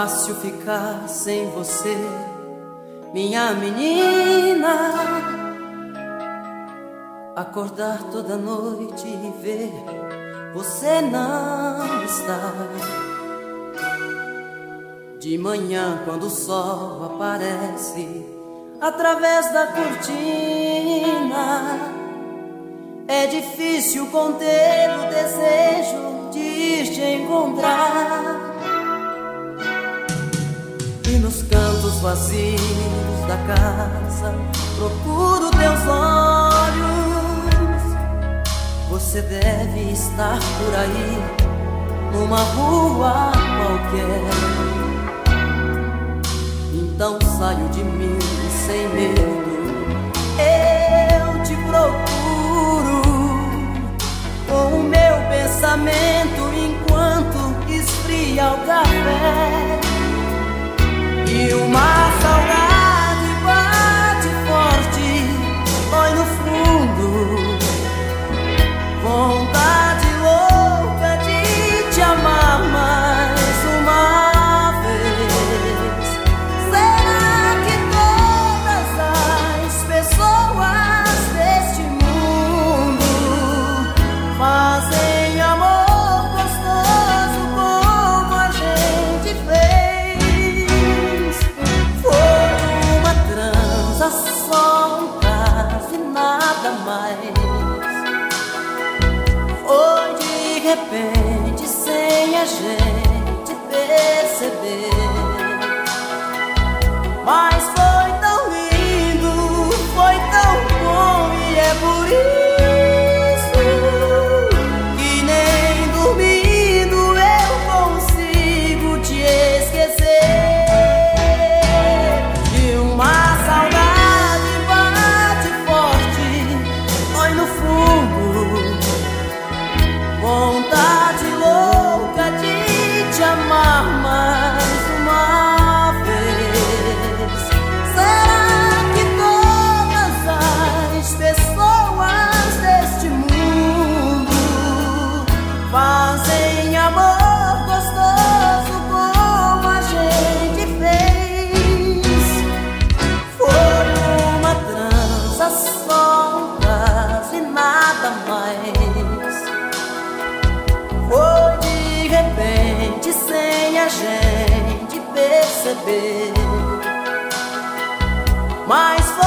Fácil ficar sem você, minha menina. Acordar toda noite e ver você não está. De manhã, quando o sol aparece através da cortina, é difícil conter o desejo de te encontrar. Nos cantos vazios da casa procuro teus olhos. Você deve estar por aí, numa rua qualquer. Então saio de mim sem medo. Eu te procuro com o meu pensamento enquanto esfria o café. E uma nada mais. Foi de repente sem a gente perceber. Mas